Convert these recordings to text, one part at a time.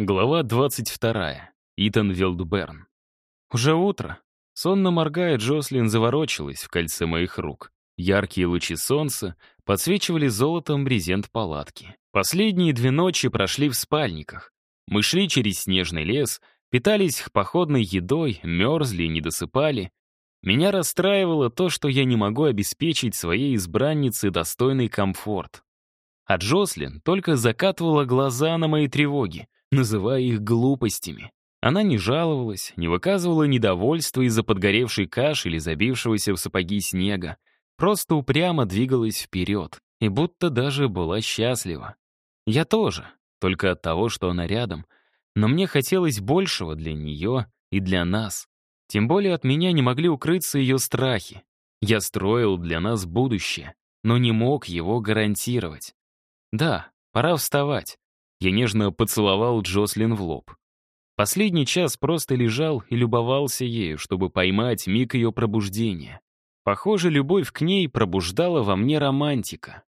Глава 22. Итан Велдберн. Уже утро. Сонно моргая, Джослин заворочилась в кольце моих рук. Яркие лучи солнца подсвечивали золотом брезент палатки. Последние две ночи прошли в спальниках. Мы шли через снежный лес, питались походной едой, мерзли и не досыпали. Меня расстраивало то, что я не могу обеспечить своей избраннице достойный комфорт. А Джослин только закатывала глаза на мои тревоги, называя их глупостями. Она не жаловалась, не выказывала недовольства из-за подгоревшей каши или забившегося в сапоги снега. Просто упрямо двигалась вперед и будто даже была счастлива. Я тоже, только от того, что она рядом. Но мне хотелось большего для нее и для нас. Тем более от меня не могли укрыться ее страхи. Я строил для нас будущее, но не мог его гарантировать. Да, пора вставать. Я нежно поцеловал Джослин в лоб. Последний час просто лежал и любовался ею, чтобы поймать миг ее пробуждения. Похоже, любовь к ней пробуждала во мне романтика.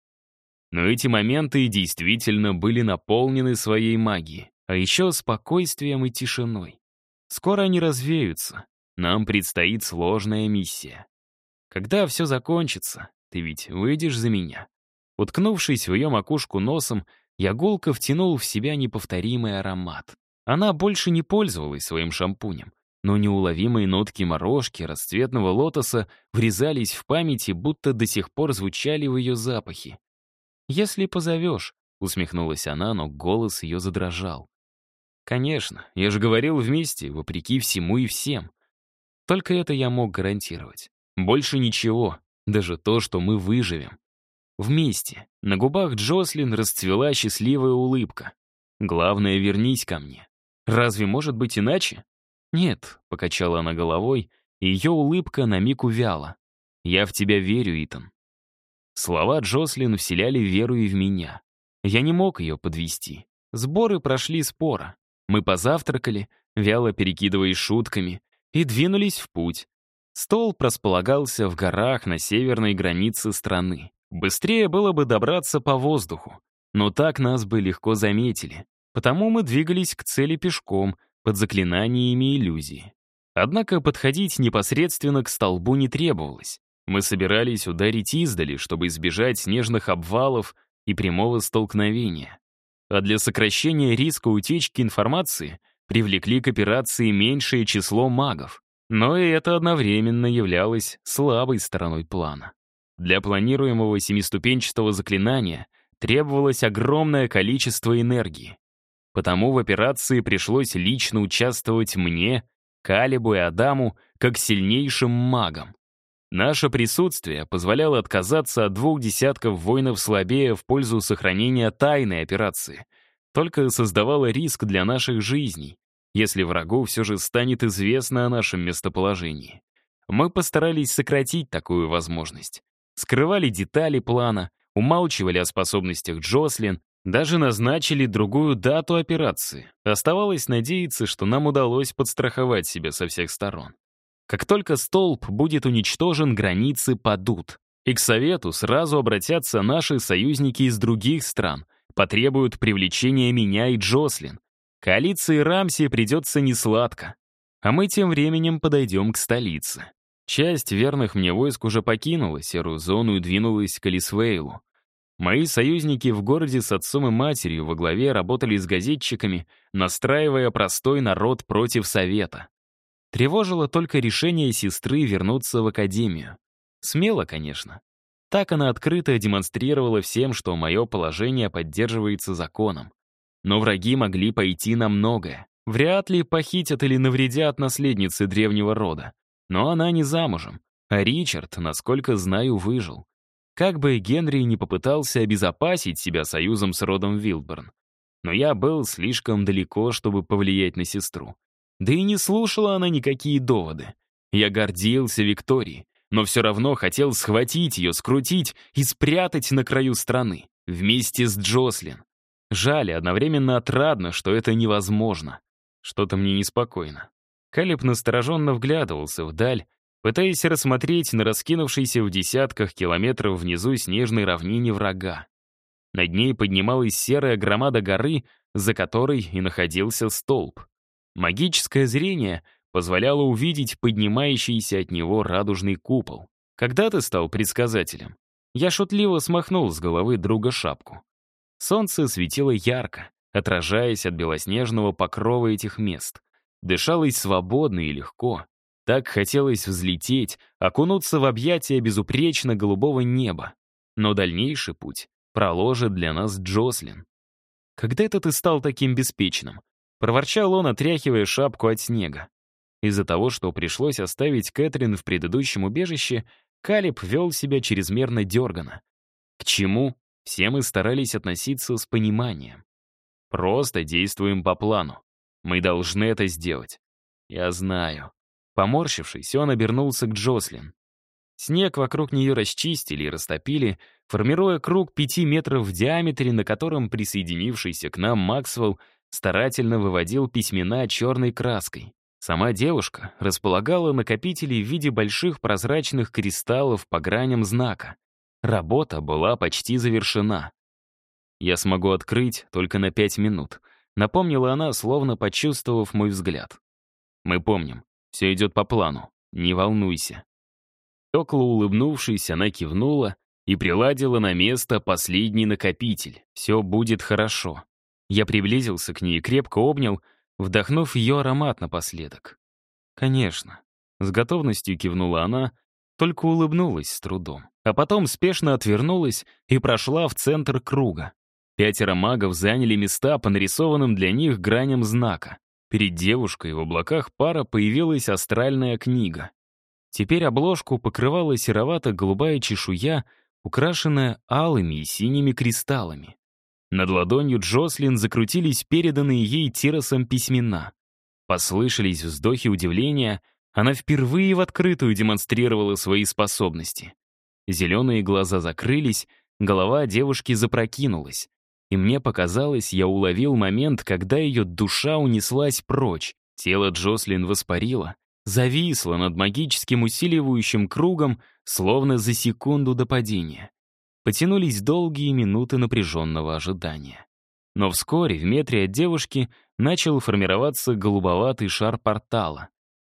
Но эти моменты действительно были наполнены своей магией, а еще спокойствием и тишиной. Скоро они развеются. Нам предстоит сложная миссия. Когда все закончится, ты ведь выйдешь за меня. Уткнувшись в ее макушку носом, я гулко втянул в себя неповторимый аромат. Она больше не пользовалась своим шампунем, но неуловимые нотки морожки, расцветного лотоса врезались в памяти, будто до сих пор звучали в ее запахе. «Если позовешь», — усмехнулась она, но голос ее задрожал. «Конечно, я же говорил вместе, вопреки всему и всем. Только это я мог гарантировать. Больше ничего, даже то, что мы выживем. Вместе. На губах Джослин расцвела счастливая улыбка. «Главное, вернись ко мне. Разве может быть иначе?» «Нет», — покачала она головой, и ее улыбка на миг увяла. «Я в тебя верю, Итан». Слова Джослин вселяли веру и в меня. Я не мог ее подвести. Сборы прошли спора. Мы позавтракали, вяло перекидываясь шутками, и двинулись в путь. Стол располагался в горах на северной границе страны. Быстрее было бы добраться по воздуху, но так нас бы легко заметили. Потому мы двигались к цели пешком, под заклинаниями иллюзии. Однако подходить непосредственно к столбу не требовалось. Мы собирались ударить издали, чтобы избежать снежных обвалов и прямого столкновения. А для сокращения риска утечки информации привлекли к операции меньшее число магов. Но и это одновременно являлось слабой стороной плана. Для планируемого семиступенчатого заклинания требовалось огромное количество энергии. Потому в операции пришлось лично участвовать мне, Калибу и Адаму, как сильнейшим магам. Наше присутствие позволяло отказаться от двух десятков воинов слабее в пользу сохранения тайной операции, только создавало риск для наших жизней, если врагу все же станет известно о нашем местоположении. Мы постарались сократить такую возможность скрывали детали плана, умалчивали о способностях Джослин, даже назначили другую дату операции. Оставалось надеяться, что нам удалось подстраховать себя со всех сторон. Как только столб будет уничтожен, границы падут. И к Совету сразу обратятся наши союзники из других стран, потребуют привлечения меня и Джослин. Коалиции Рамси придется несладко. А мы тем временем подойдем к столице. Часть верных мне войск уже покинула серую зону и двинулась к Элисвейлу. Мои союзники в городе с отцом и матерью во главе работали с газетчиками, настраивая простой народ против Совета. Тревожило только решение сестры вернуться в академию. Смело, конечно. Так она открыто демонстрировала всем, что мое положение поддерживается законом. Но враги могли пойти на многое. Вряд ли похитят или навредят наследницы древнего рода. Но она не замужем, а Ричард, насколько знаю, выжил. Как бы Генри не попытался обезопасить себя союзом с родом Вилберн. Но я был слишком далеко, чтобы повлиять на сестру. Да и не слушала она никакие доводы. Я гордился Викторией, но все равно хотел схватить ее, скрутить и спрятать на краю страны, вместе с Джослин. Жаль, одновременно отрадно, что это невозможно. Что-то мне неспокойно. Калиб настороженно вглядывался вдаль, пытаясь рассмотреть на раскинувшейся в десятках километров внизу снежной равнине врага. Над ней поднималась серая громада горы, за которой и находился столб. Магическое зрение позволяло увидеть поднимающийся от него радужный купол. Когда ты стал предсказателем? Я шутливо смахнул с головы друга шапку. Солнце светило ярко, отражаясь от белоснежного покрова этих мест. Дышалось свободно и легко. Так хотелось взлететь, окунуться в объятия безупречно голубого неба. Но дальнейший путь проложит для нас Джослин. «Когда это ты стал таким беспечным?» Проворчал он, отряхивая шапку от снега. Из-за того, что пришлось оставить Кэтрин в предыдущем убежище, Калиб вел себя чрезмерно дерганно. К чему все мы старались относиться с пониманием. Просто действуем по плану. Мы должны это сделать. Я знаю. Поморщившись, он обернулся к Джослин. Снег вокруг нее расчистили и растопили, формируя круг пяти метров в диаметре, на котором присоединившийся к нам Максвелл старательно выводил письмена черной краской. Сама девушка располагала накопители в виде больших прозрачных кристаллов по граням знака. Работа была почти завершена. «Я смогу открыть только на пять минут», — напомнила она, словно почувствовав мой взгляд. «Мы помним, все идет по плану, не волнуйся». Стекла, улыбнувшись, она кивнула и приладила на место последний накопитель. «Все будет хорошо». Я приблизился к ней и крепко обнял, вдохнув ее аромат напоследок. «Конечно». С готовностью кивнула она, только улыбнулась с трудом. А потом спешно отвернулась и прошла в центр круга. Пятеро магов заняли места по нарисованным для них граням знака. Перед девушкой в облаках пара появилась астральная книга. Теперь обложку покрывала серовато-голубая чешуя, украшенная алыми и синими кристаллами. Над ладонью Джослин закрутились переданные ей Тиросом письмена. Послышались вздохи удивления, она впервые в открытую демонстрировала свои способности. Зеленые глаза закрылись, голова девушки запрокинулась. И мне показалось, я уловил момент, когда ее душа унеслась прочь. Тело Джослин воспарило, зависла над магическим усиливающим кругом, словно за секунду до падения. Потянулись долгие минуты напряженного ожидания. Но вскоре в метре от девушки начал формироваться голубоватый шар портала.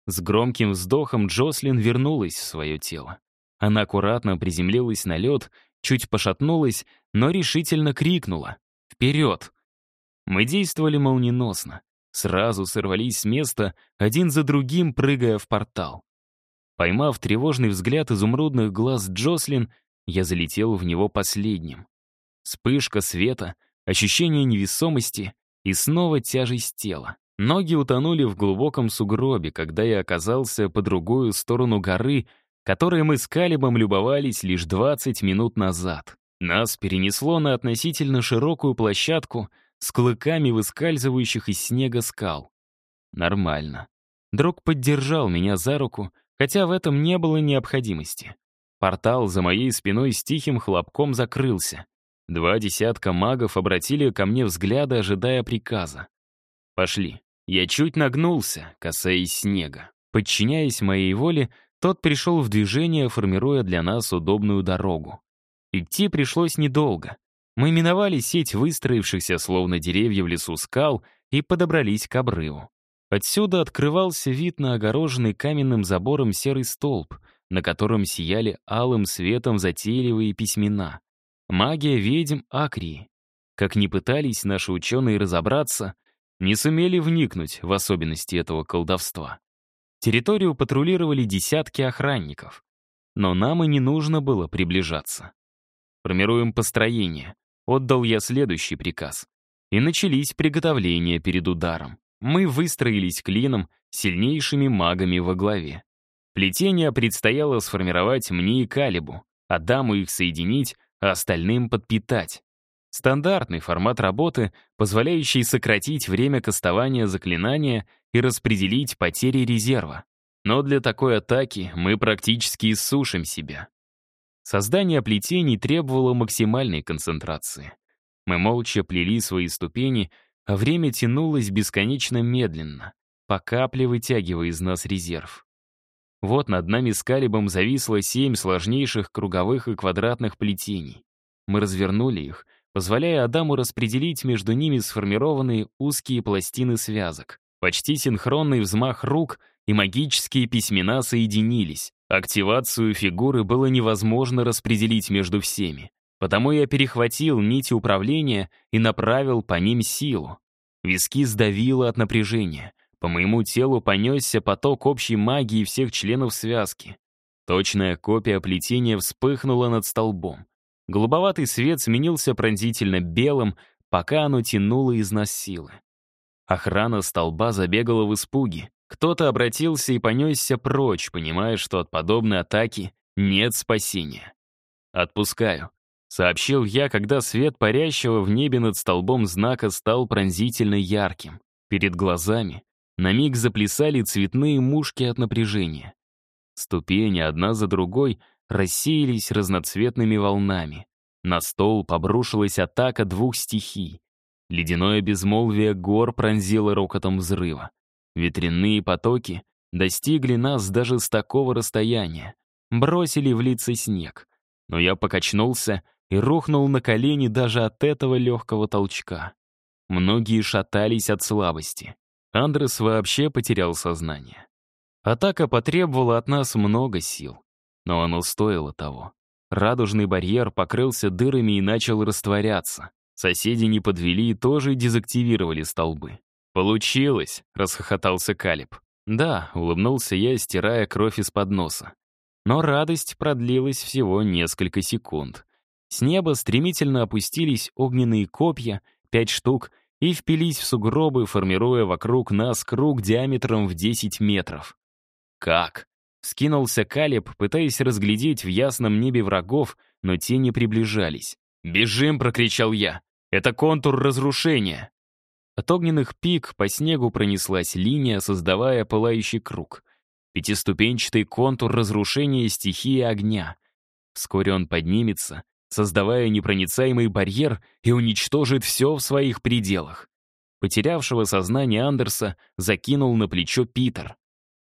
С громким вздохом Джослин вернулась в свое тело. Она аккуратно приземлилась на лед, чуть пошатнулась, но решительно крикнула «Вперед!». Мы действовали молниеносно. Сразу сорвались с места, один за другим прыгая в портал. Поймав тревожный взгляд изумрудных глаз Джослин, я залетел в него последним. Вспышка света, ощущение невесомости и снова тяжесть тела. Ноги утонули в глубоком сугробе, когда я оказался по другую сторону горы, которой мы с Калибом любовались лишь 20 минут назад. Нас перенесло на относительно широкую площадку — с клыками выскальзывающих из снега скал. Нормально. Друг поддержал меня за руку, хотя в этом не было необходимости. Портал за моей спиной с тихим хлопком закрылся. Два десятка магов обратили ко мне взгляды, ожидая приказа. «Пошли». Я чуть нагнулся, касаясь снега. Подчиняясь моей воле, тот пришел в движение, формируя для нас удобную дорогу. Идти пришлось недолго. Мы миновали сеть выстроившихся, словно деревья в лесу скал, и подобрались к обрыву. Отсюда открывался вид на огороженный каменным забором серый столб, на котором сияли алым светом затейливые письмена. Магия ведьм Акрии. Как ни пытались наши ученые разобраться, не сумели вникнуть в особенности этого колдовства. Территорию патрулировали десятки охранников. Но нам и не нужно было приближаться. Формируем построение. Отдал я следующий приказ. И начались приготовления перед ударом. Мы выстроились клином, сильнейшими магами во главе. Плетение предстояло сформировать мне и Калибу, а даму их соединить, а остальным подпитать. Стандартный формат работы, позволяющий сократить время кастования заклинания и распределить потери резерва. Но для такой атаки мы практически иссушим себя. Создание плетений требовало максимальной концентрации. Мы молча плели свои ступени, а время тянулось бесконечно медленно, по капле вытягивая из нас резерв. Вот над нами с Калибом зависло семь сложнейших круговых и квадратных плетений. Мы развернули их, позволяя Адаму распределить между ними сформированные узкие пластины связок. Почти синхронный взмах рук и магические письмена соединились. Активацию фигуры было невозможно распределить между всеми. Потому я перехватил нити управления и направил по ним силу. Виски сдавило от напряжения. По моему телу понесся поток общей магии всех членов связки. Точная копия плетения вспыхнула над столбом. Голубоватый свет сменился пронзительно белым, пока оно тянуло из нас силы. Охрана столба забегала в испуге. Кто-то обратился и понесся прочь, понимая, что от подобной атаки нет спасения. «Отпускаю», — сообщил я, когда свет парящего в небе над столбом знака стал пронзительно ярким. Перед глазами на миг заплясали цветные мушки от напряжения. Ступени одна за другой рассеялись разноцветными волнами. На стол обрушилась атака двух стихий. Ледяное безмолвие гор пронзило рокотом взрыва. Ветряные потоки достигли нас даже с такого расстояния. Бросили в лица снег. Но я покачнулся и рухнул на колени даже от этого легкого толчка. Многие шатались от слабости. Андрес вообще потерял сознание. Атака потребовала от нас много сил. Но оно стоило того. Радужный барьер покрылся дырами и начал растворяться. Соседи не подвели и тоже дезактивировали столбы. «Получилось!» — расхохотался Калиб. «Да», — улыбнулся я, стирая кровь из-под носа. Но радость продлилась всего несколько секунд. С неба стремительно опустились огненные копья, пять штук, и впились в сугробы, формируя вокруг нас круг диаметром в 10 метров. «Как?» — скинулся Калиб, пытаясь разглядеть в ясном небе врагов, но те не приближались. «Бежим!» — прокричал я. «Это контур разрушения!» От огненных пик по снегу пронеслась линия, создавая пылающий круг. Пятиступенчатый контур разрушения стихии огня. Вскоре он поднимется, создавая непроницаемый барьер и уничтожит все в своих пределах. Потерявшего сознание Андерса закинул на плечо Питер.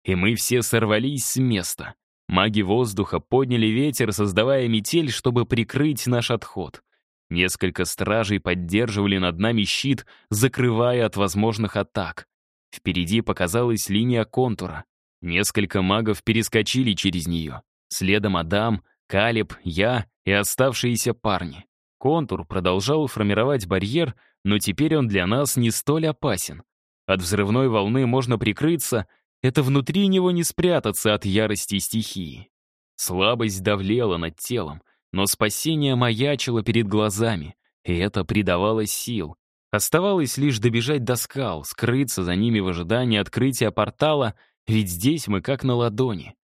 И мы все сорвались с места. Маги воздуха подняли ветер, создавая метель, чтобы прикрыть наш отход. Несколько стражей поддерживали над нами щит, закрывая от возможных атак. Впереди показалась линия контура. Несколько магов перескочили через нее. Следом Адам, Калиб, я и оставшиеся парни. Контур продолжал формировать барьер, но теперь он для нас не столь опасен. От взрывной волны можно прикрыться, это внутри него не спрятаться от ярости стихии. Слабость давлела над телом, но спасение маячило перед глазами, и это придавало сил. Оставалось лишь добежать до скал, скрыться за ними в ожидании открытия портала, ведь здесь мы как на ладони.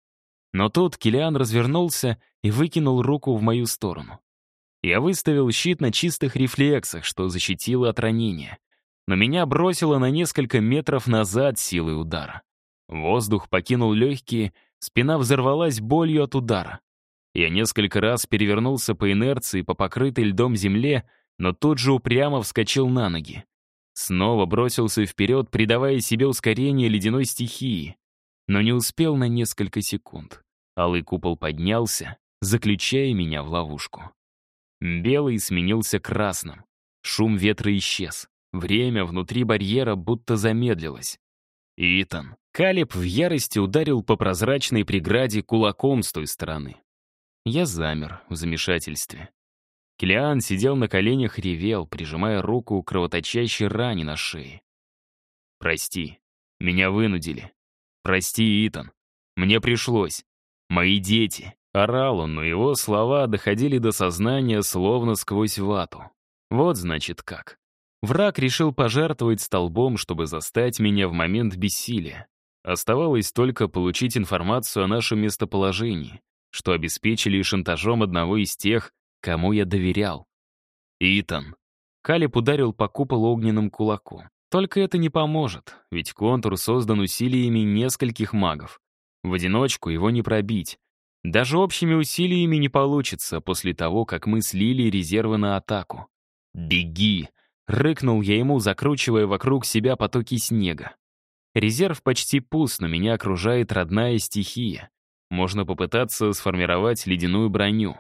Но тут Килиан развернулся и выкинул руку в мою сторону. Я выставил щит на чистых рефлексах, что защитило от ранения. Но меня бросило на несколько метров назад силой удара. Воздух покинул легкие, спина взорвалась болью от удара. Я несколько раз перевернулся по инерции по покрытой льдом земле, но тут же упрямо вскочил на ноги. Снова бросился вперед, придавая себе ускорение ледяной стихии. Но не успел на несколько секунд. Алый купол поднялся, заключая меня в ловушку. Белый сменился красным. Шум ветра исчез. Время внутри барьера будто замедлилось. «Итан». Калиб в ярости ударил по прозрачной преграде кулаком с той стороны. Я замер в замешательстве. Килиан сидел на коленях ревел, прижимая руку к кровоточащей ране на шее. «Прости, меня вынудили. Прости, Итан. Мне пришлось. Мои дети». Орал он, но его слова доходили до сознания словно сквозь вату. Вот значит как. Враг решил пожертвовать столбом, чтобы застать меня в момент бессилия. Оставалось только получить информацию о нашем местоположении что обеспечили шантажом одного из тех, кому я доверял. Итан. Калиб ударил по куполу огненным кулаком. Только это не поможет, ведь контур создан усилиями нескольких магов. В одиночку его не пробить. Даже общими усилиями не получится после того, как мы слили резервы на атаку. «Беги!» — рыкнул я ему, закручивая вокруг себя потоки снега. Резерв почти пуст, но меня окружает родная стихия. Можно попытаться сформировать ледяную броню.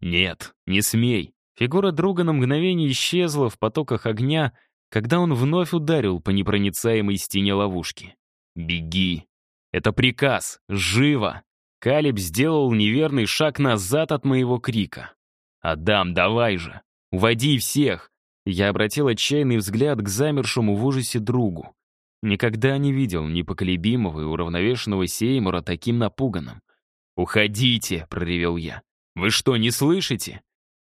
Нет, не смей. Фигура друга на мгновение исчезла в потоках огня, когда он вновь ударил по непроницаемой стене ловушки. «Беги!» «Это приказ! Живо!» Калиб сделал неверный шаг назад от моего крика. «Адам, давай же! Уводи всех!» Я обратил отчаянный взгляд к замершему в ужасе другу. Никогда не видел непоколебимого и уравновешенного Сеймура таким напуганным. «Уходите!» — проревел я. «Вы что, не слышите?»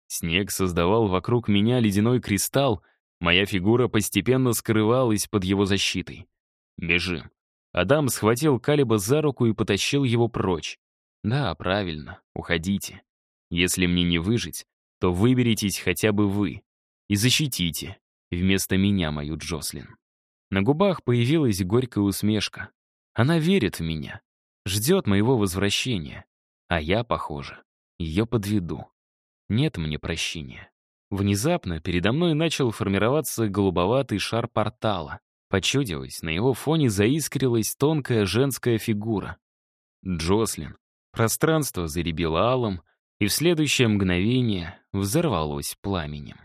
Снег создавал вокруг меня ледяной кристалл, моя фигура постепенно скрывалась под его защитой. «Бежим!» Адам схватил Калиба за руку и потащил его прочь. «Да, правильно, уходите. Если мне не выжить, то выберитесь хотя бы вы и защитите вместо меня мою Джослин». На губах появилась горькая усмешка. Она верит в меня, ждет моего возвращения, а я, похоже, ее подведу. Нет мне прощения. Внезапно передо мной начал формироваться голубоватый шар портала. Почудилось, на его фоне заискрилась тонкая женская фигура. Джослин. Пространство заребило алым, и в следующее мгновение взорвалось пламенем.